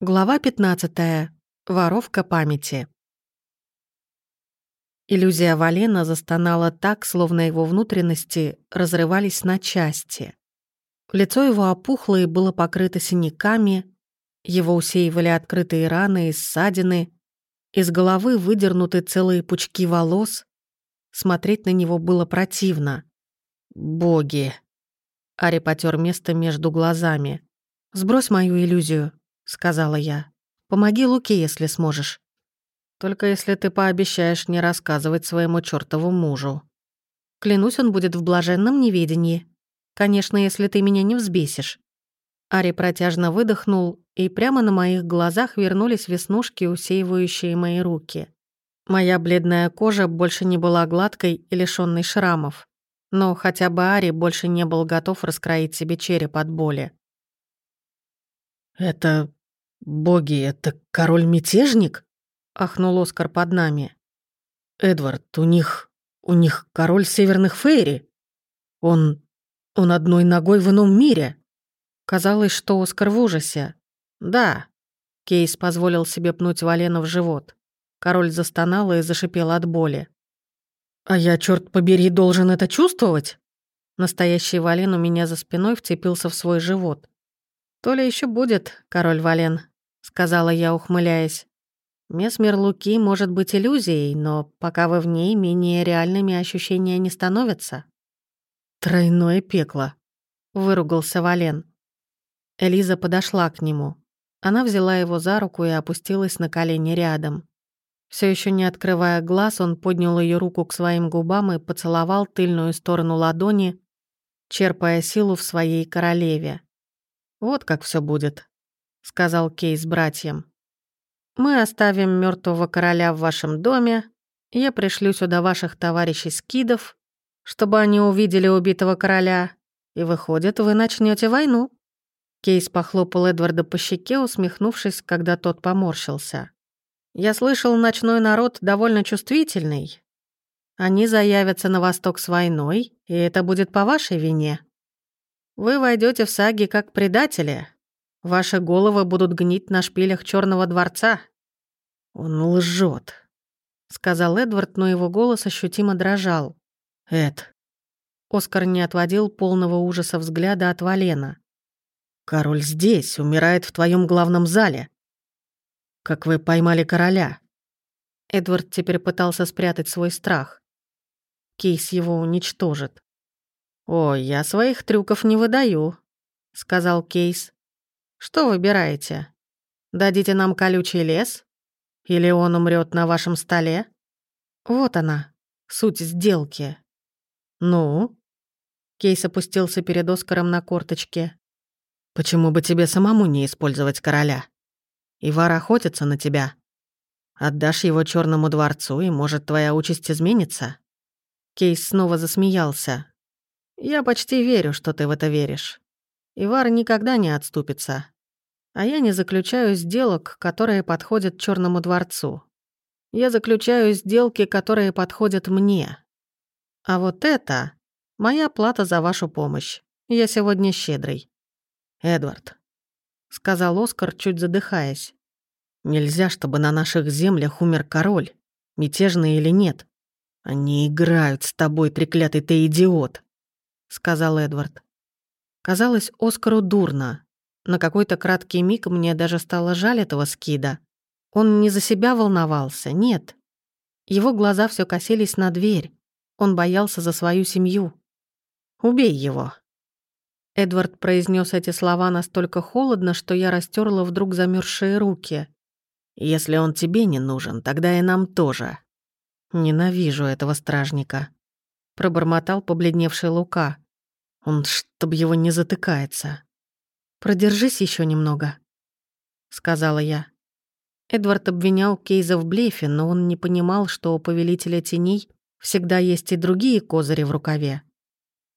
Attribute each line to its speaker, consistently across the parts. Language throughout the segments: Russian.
Speaker 1: Глава 15. Воровка памяти. Иллюзия Валена застонала так, словно его внутренности разрывались на части. Лицо его опухло и было покрыто синяками, его усеивали открытые раны и ссадины, из головы выдернуты целые пучки волос. Смотреть на него было противно. «Боги!» Ари потер место между глазами. «Сбрось мою иллюзию», сказала я. «Помоги Луке, если сможешь. Только если ты пообещаешь не рассказывать своему чёртову мужу. Клянусь, он будет в блаженном неведении. Конечно, если ты меня не взбесишь». Ари протяжно выдохнул, и прямо на моих глазах вернулись веснушки, усеивающие мои руки. Моя бледная кожа больше не была гладкой и лишённой шрамов. Но хотя бы Ари больше не был готов раскроить себе череп от боли.
Speaker 2: «Это «Боги, это король-мятежник?» — ахнул Оскар под нами. «Эдвард, у них... у них король северных фейри. Он... он одной ногой в ином мире».
Speaker 1: Казалось, что Оскар в ужасе. «Да». Кейс позволил себе пнуть Валена в живот. Король застонал и зашипел от боли.
Speaker 2: «А я, черт побери, должен это чувствовать?»
Speaker 1: Настоящий Вален у меня за спиной вцепился в свой живот. «То ли еще будет, король Вален», — сказала я, ухмыляясь. «Месмер Луки может быть иллюзией, но пока вы в ней, менее реальными ощущения не становятся».
Speaker 2: «Тройное пекло», —
Speaker 1: выругался Вален. Элиза подошла к нему. Она взяла его за руку и опустилась на колени рядом. Все еще не открывая глаз, он поднял ее руку к своим губам и поцеловал тыльную сторону ладони, черпая силу в своей королеве. «Вот как все будет», — сказал Кейс братьям. «Мы оставим мертвого короля в вашем доме. Я пришлю сюда ваших товарищей скидов, чтобы они увидели убитого короля, и, выходит, вы начнете войну». Кейс похлопал Эдварда по щеке, усмехнувшись, когда тот поморщился. «Я слышал, ночной народ довольно чувствительный. Они заявятся на восток с войной, и это будет по вашей вине. Вы войдете в саги как предатели. Ваши головы будут гнить на шпилях Черного дворца.
Speaker 2: Он лжет,
Speaker 1: сказал Эдвард, но его голос ощутимо дрожал.
Speaker 2: Эд.
Speaker 1: Оскар не отводил полного ужаса взгляда от Валена.
Speaker 2: Король здесь, умирает в твоем главном зале. Как вы поймали короля?
Speaker 1: Эдвард теперь пытался спрятать свой страх. Кейс его уничтожит. «Ой, я своих трюков не выдаю», — сказал Кейс. «Что выбираете? Дадите нам колючий лес? Или он умрет на вашем столе?» «Вот она, суть сделки». «Ну?» Кейс опустился перед Оскаром на корточке.
Speaker 2: «Почему бы тебе самому не использовать короля? Ивар охотится на тебя. Отдашь его черному дворцу, и, может, твоя участь изменится?»
Speaker 1: Кейс снова засмеялся. Я почти верю, что ты в это веришь. Ивар никогда не отступится. А я не заключаю сделок, которые подходят Черному дворцу. Я заключаю сделки, которые подходят мне. А вот это моя плата за вашу помощь. Я сегодня щедрый.
Speaker 2: Эдвард,
Speaker 1: сказал Оскар, чуть задыхаясь.
Speaker 2: Нельзя, чтобы на наших землях умер король, мятежный или нет. Они играют с тобой, треклятый ты идиот.
Speaker 1: — сказал Эдвард. Казалось Оскару дурно. На какой-то краткий миг мне даже стало жаль этого скида. Он не за себя волновался, нет. Его глаза все косились на дверь. Он боялся за свою семью. «Убей его!» Эдвард произнес эти слова настолько холодно, что я растерла вдруг замерзшие руки.
Speaker 2: «Если он тебе не нужен, тогда и нам тоже».
Speaker 1: «Ненавижу этого стражника», пробормотал побледневший Лука. Он, чтоб его не затыкается. «Продержись еще немного», — сказала я. Эдвард обвинял Кейза в блефе, но он не понимал, что у Повелителя Теней всегда есть и другие козыри в рукаве.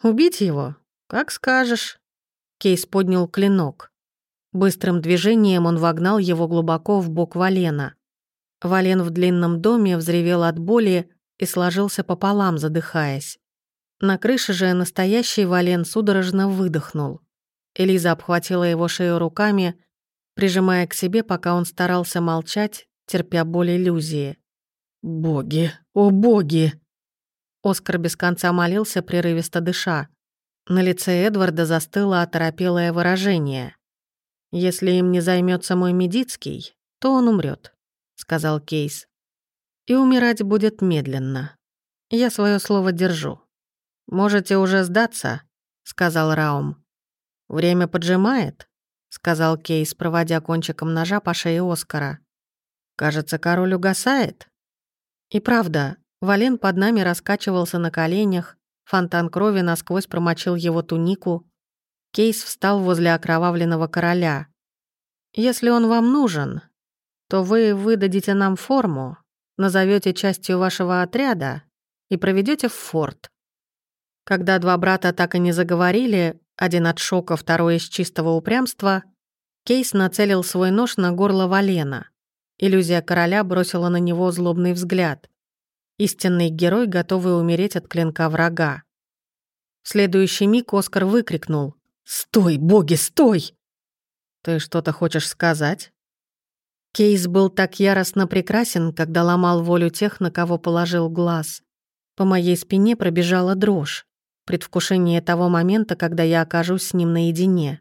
Speaker 1: «Убить его? Как скажешь». Кейс поднял клинок. Быстрым движением он вогнал его глубоко в бок Валена. Вален в длинном доме взревел от боли и сложился пополам, задыхаясь. На крыше же настоящий Вален судорожно выдохнул. Элиза обхватила его шею руками, прижимая к себе, пока он старался молчать, терпя боль иллюзии.
Speaker 2: «Боги, о боги!»
Speaker 1: Оскар без конца молился, прерывисто дыша. На лице Эдварда застыло оторопелое выражение. «Если им не займется мой Медицкий, то он умрет, сказал Кейс. «И умирать будет медленно. Я свое слово держу. Можете уже сдаться», — сказал Раум. «Время поджимает», — сказал Кейс, проводя кончиком ножа по шее Оскара. «Кажется, король угасает». И правда, Вален под нами раскачивался на коленях, фонтан крови насквозь промочил его тунику. Кейс встал возле окровавленного короля. «Если он вам нужен, то вы выдадите нам форму, назовете частью вашего отряда и проведете в форт. Когда два брата так и не заговорили, один от шока, второй из чистого упрямства, Кейс нацелил свой нож на горло Валена. Иллюзия короля бросила на него злобный взгляд. Истинный герой, готовый умереть от клинка врага. В следующий миг Оскар выкрикнул «Стой, боги, стой!» «Ты что-то хочешь сказать?» Кейс был так яростно прекрасен, когда ломал волю тех, на кого положил глаз. По моей спине пробежала дрожь, предвкушение того момента, когда я окажусь с ним наедине.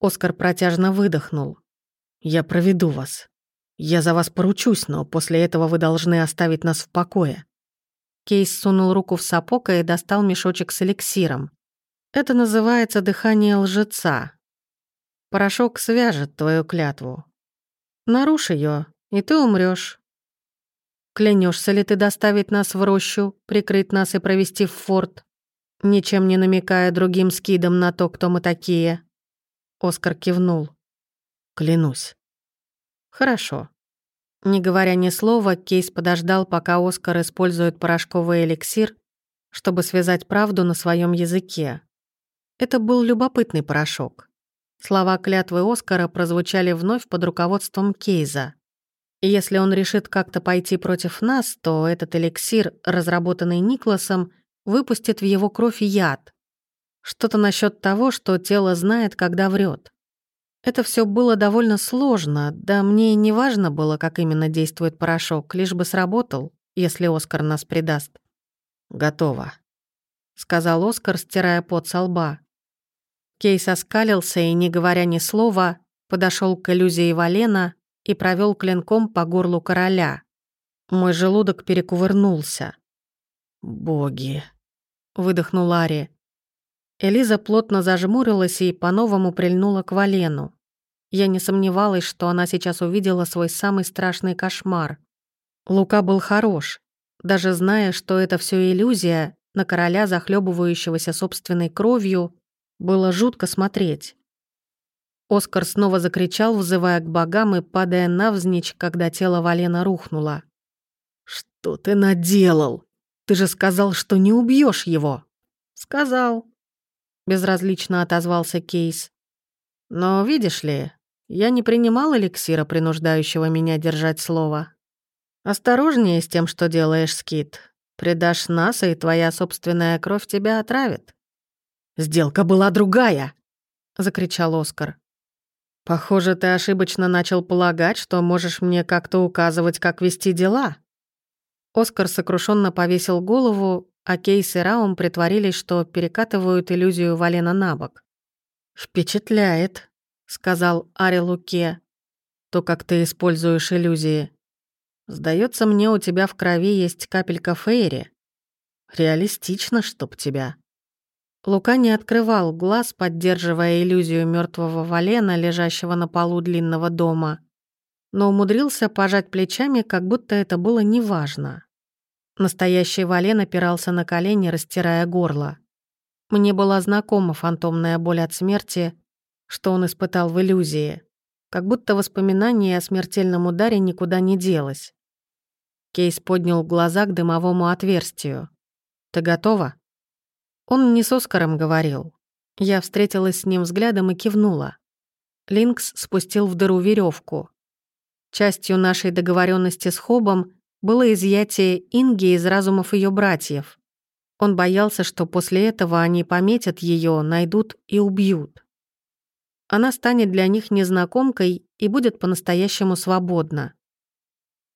Speaker 1: Оскар протяжно выдохнул. «Я проведу вас. Я за вас поручусь, но после этого вы должны оставить нас в покое». Кейс сунул руку в сапог и достал мешочек с эликсиром. «Это называется дыхание лжеца. Порошок свяжет твою клятву. Нарушь ее, и ты умрешь. Клянешься ли ты доставить нас в рощу, прикрыть нас и провести в форт, ничем не намекая другим скидам на то, кто мы такие?» Оскар кивнул. «Клянусь». «Хорошо». Не говоря ни слова, Кейс подождал, пока Оскар использует порошковый эликсир, чтобы связать правду на своем языке. Это был любопытный порошок. Слова клятвы Оскара прозвучали вновь под руководством Кейза. И если он решит как-то пойти против нас, то этот эликсир, разработанный Никласом, выпустит в его кровь яд. Что-то насчет того, что тело знает, когда врет. Это все было довольно сложно, да мне не важно было, как именно действует порошок, лишь бы сработал, если Оскар нас предаст. «Готово», — сказал Оскар, стирая пот со лба. Кейс оскалился и, не говоря ни слова, подошел к иллюзии Валена и провел клинком по горлу короля. Мой желудок перекувырнулся. «Боги!» — выдохнул Ари. Элиза плотно зажмурилась и по-новому прильнула к Валену. Я не сомневалась, что она сейчас увидела свой самый страшный кошмар. Лука был хорош. Даже зная, что это все иллюзия, на короля, захлебывающегося собственной кровью, было жутко смотреть. Оскар снова закричал, взывая к богам и падая навзничь, когда тело Валена рухнуло. «Что ты наделал? Ты же сказал, что не убьешь его!» «Сказал», — безразлично отозвался Кейс. «Но видишь ли, я не принимал эликсира, принуждающего меня держать слово. Осторожнее с тем, что делаешь, Скит. Предашь нас, и твоя собственная кровь тебя отравит». «Сделка была другая!» — закричал Оскар. «Похоже, ты ошибочно начал полагать, что можешь мне как-то указывать, как вести дела». Оскар сокрушенно повесил голову, а Кейс и Раум притворились, что перекатывают иллюзию Валена на бок. «Впечатляет», — сказал Ари Луке, — «то, как ты используешь иллюзии. Сдается мне, у тебя в крови есть капелька фейри. Реалистично, чтоб тебя». Лука не открывал глаз, поддерживая иллюзию мертвого Валена, лежащего на полу длинного дома, но умудрился пожать плечами, как будто это было неважно. Настоящий Вален опирался на колени, растирая горло. Мне была знакома фантомная боль от смерти, что он испытал в иллюзии, как будто воспоминание о смертельном ударе никуда не делось. Кейс поднял глаза к дымовому отверстию. «Ты готова?» Он не с Оскаром говорил. Я встретилась с ним взглядом и кивнула. Линкс спустил в дыру веревку. Частью нашей договоренности с Хобом было изъятие Инги из разумов ее братьев. Он боялся, что после этого они пометят ее, найдут и убьют. она станет для них незнакомкой и будет по-настоящему свободна.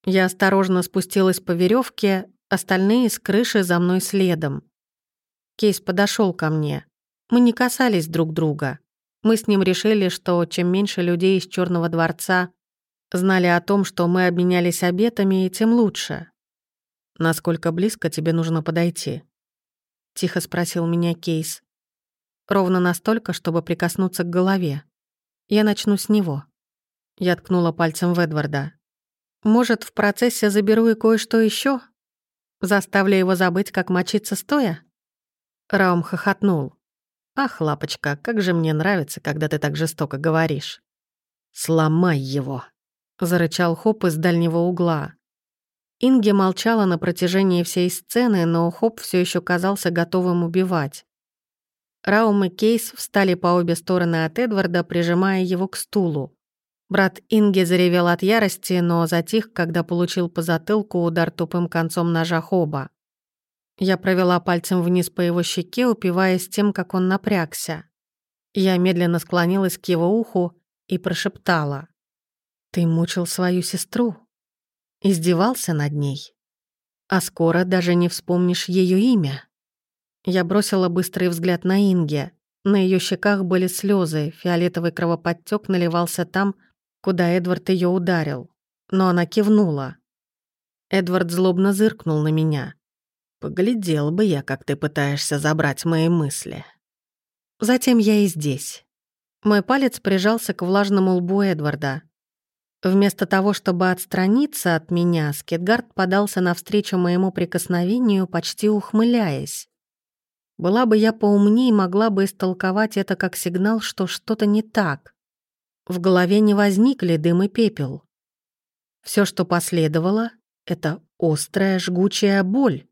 Speaker 1: Я осторожно спустилась по веревке, остальные с крыши за мной следом. Кейс подошел ко мне. Мы не касались друг друга. Мы с ним решили, что чем меньше людей из Черного дворца знали о том, что мы обменялись обетами, тем лучше. «Насколько близко тебе нужно подойти?» — тихо спросил меня Кейс. Ровно настолько, чтобы прикоснуться к голове. Я начну с него. Я ткнула пальцем в Эдварда. Может, в процессе заберу и кое-что еще? Заставлю его забыть, как мочиться стоя? Раум хохотнул. «Ах, лапочка, как же мне нравится, когда ты так жестоко говоришь». «Сломай его», — зарычал Хоб из дальнего угла. Инги молчала на протяжении всей сцены, но Хоб все еще казался готовым убивать. Раум и Кейс встали по обе стороны от Эдварда, прижимая его к стулу. Брат Инги заревел от ярости, но затих, когда получил по затылку удар тупым концом ножа Хоба. Я провела пальцем вниз по его щеке, упиваясь тем, как он напрягся. Я медленно склонилась к его уху и прошептала. «Ты мучил свою сестру. Издевался над ней. А скоро даже не вспомнишь ее имя». Я бросила быстрый взгляд на Инге. На ее щеках были слезы, фиолетовый кровоподтек наливался там, куда Эдвард ее ударил. Но она кивнула. Эдвард злобно зыркнул на меня. «Поглядел бы я, как ты пытаешься забрать мои мысли». Затем я и здесь. Мой палец прижался к влажному лбу Эдварда. Вместо того, чтобы отстраниться от меня, Скетгард подался навстречу моему прикосновению, почти ухмыляясь. Была бы я поумней, могла бы истолковать это как сигнал, что что-то не так. В голове не возникли дым и пепел. Все, что последовало, — это острая жгучая боль.